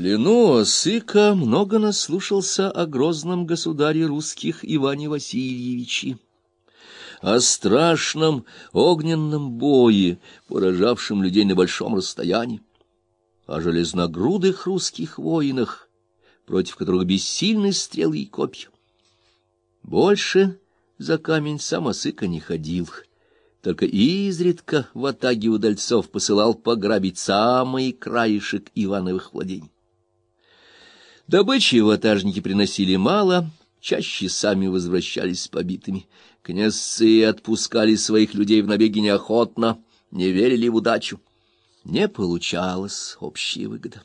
плену Осыка много наслушался о грозном государе русских Иване Васильевиче, о страшном огненном бое, поражавшем людей на большом расстоянии, о железногрудых русских воинах, против которых бессильны стрелы и копья. Больше за камень сам Осыка не ходил, только изредка в атаге удальцов посылал пограбить самый краешек Ивановых владений. Добычи ватажники приносили мало, чаще сами возвращались побитыми. Князцы отпускали своих людей в набеги неохотно, не верили в удачу. Не получалась общая выгода.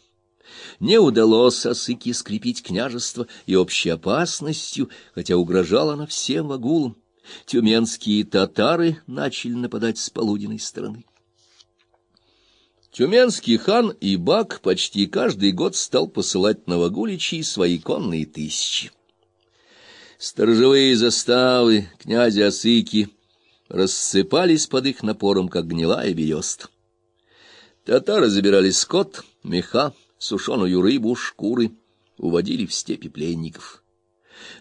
Не удалось Осыке скрепить княжество и общей опасностью, хотя угрожала она всем вагулам. Тюменские татары начали нападать с полуденной стороны. Тюменский хан Ибак почти каждый год стал посылать на Вагуличи свои конные тысячи. Сторожевые заставы князя Осыки рассыпались под их напором, как гнилая береста. Татары забирали скот, меха, сушеную рыбу, шкуры, уводили в степи пленников.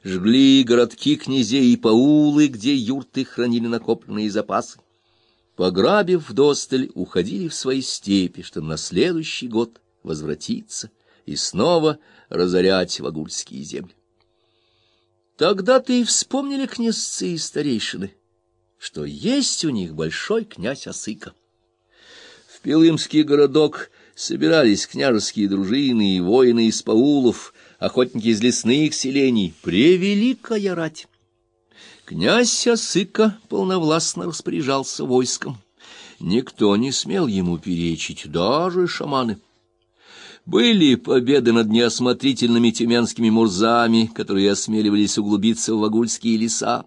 Жгли городки князей и паулы, где юрты хранили накопленные запасы пограбив вдосталь, уходили в свои степи, чтобы на следующий год возвратиться и снова разорять вагульские земли. Тогда-то и вспомнили князцы и старейшины, что есть у них большой князь Осыка. В Пилымский городок собирались княжеские дружины и воины из паулов, охотники из лесных селений, превеликая рать. Князь Осыка полновластно распоряжался войском. Никто не смел ему перечить, даже шаманы. Были победы над неосмотрительными тюменскими мурзами, которые осмеливались углубиться в вагульские леса.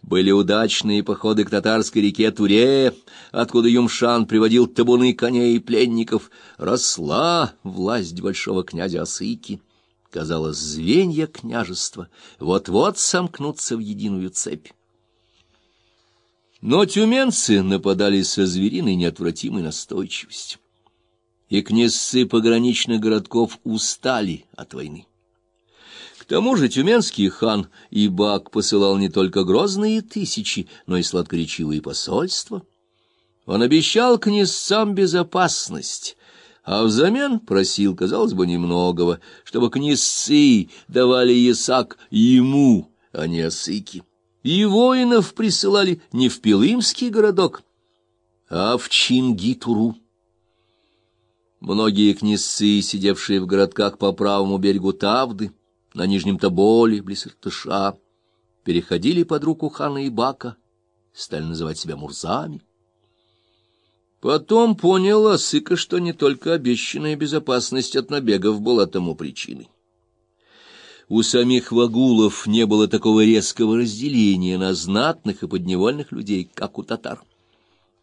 Были удачные походы к татарской реке Туре, откуда Юмшан приводил табуны коней и пленников. Росла власть большого князя Осыки. Казалось, звенья княжества вот-вот сомкнутся в единую цепь. Но тюменцы нападали со звериной неотвратимой настойчивостью, и князцы пограничных городков устали от войны. К тому же тюменский хан Ибак посылал не только грозные тысячи, но и сладкоречивые посольства. Он обещал князцам безопасность, а взамен просил, казалось бы, немногого, чтобы князцы давали ясак ему, а не осыки. И воинов присылали не в Пилымский городок, а в Чингитуру. Многие князцы, сидевшие в городках по правому берегу Тавды, на Нижнем Тоболе, близ Иртыша, переходили под руку хана Ибака, стали называть себя мурзами. Потом понял Осыка, что не только обещанная безопасность от набегов была тому причиной. У самих вагулов не было такого резкого разделения на знатных и подневольных людей, как у татар.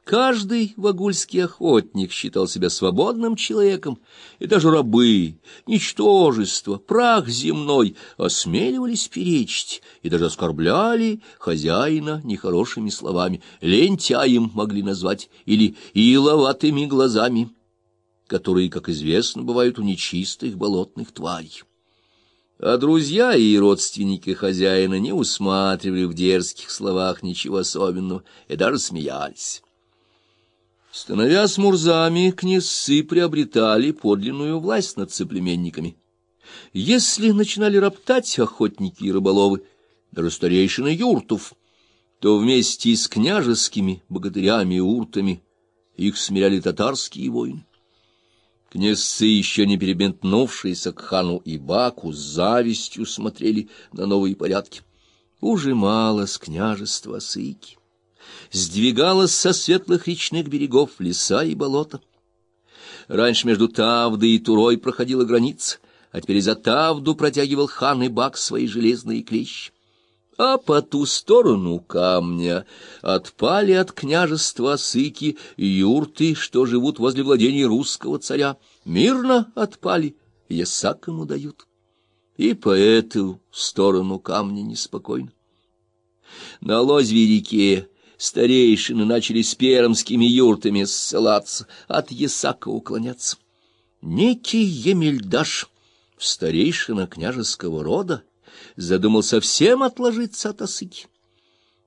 Каждый вагульский охотник считал себя свободным человеком, и даже рабы, ничтожество, прах земной осмеливались перечить и даже оскорбляли хозяина нехорошими словами, лентяем могли назвать или иловатыми глазами, которые, как известно, бывают у нечистых болотных тварей. А друзья и родственники хозяина не усматривали в дерзких словах ничего особенного и даже смеялись. Становясь мурзами, князцы приобретали подлинную власть над соплеменниками. Если начинали роптать охотники и рыболовы, даже старейшины юртов, то вместе с княжескими богатырями и уртами их смиряли татарские воины. Князцы, еще не перебентнувшиеся к хану и баку, с завистью смотрели на новые порядки. Ужималось княжество Сыки сдвигалась со светлых речных берегов леса и болота. Раньше между Тавдой и Турой проходила граница, а теперь за Тавду протягивал хан и бак свои железные клещи. А по ту сторону камня отпали от княжества Сыки юрты, что живут возле владений русского царя. Мирно отпали, ясак ему дают. И по эту сторону камня неспокойно. На лозве реке Старейшины начали с пермскими юртами ссылаться, от Ясака уклоняться. Некий Емельдаш, старейшина княжеского рода, задумал совсем отложиться от осыки.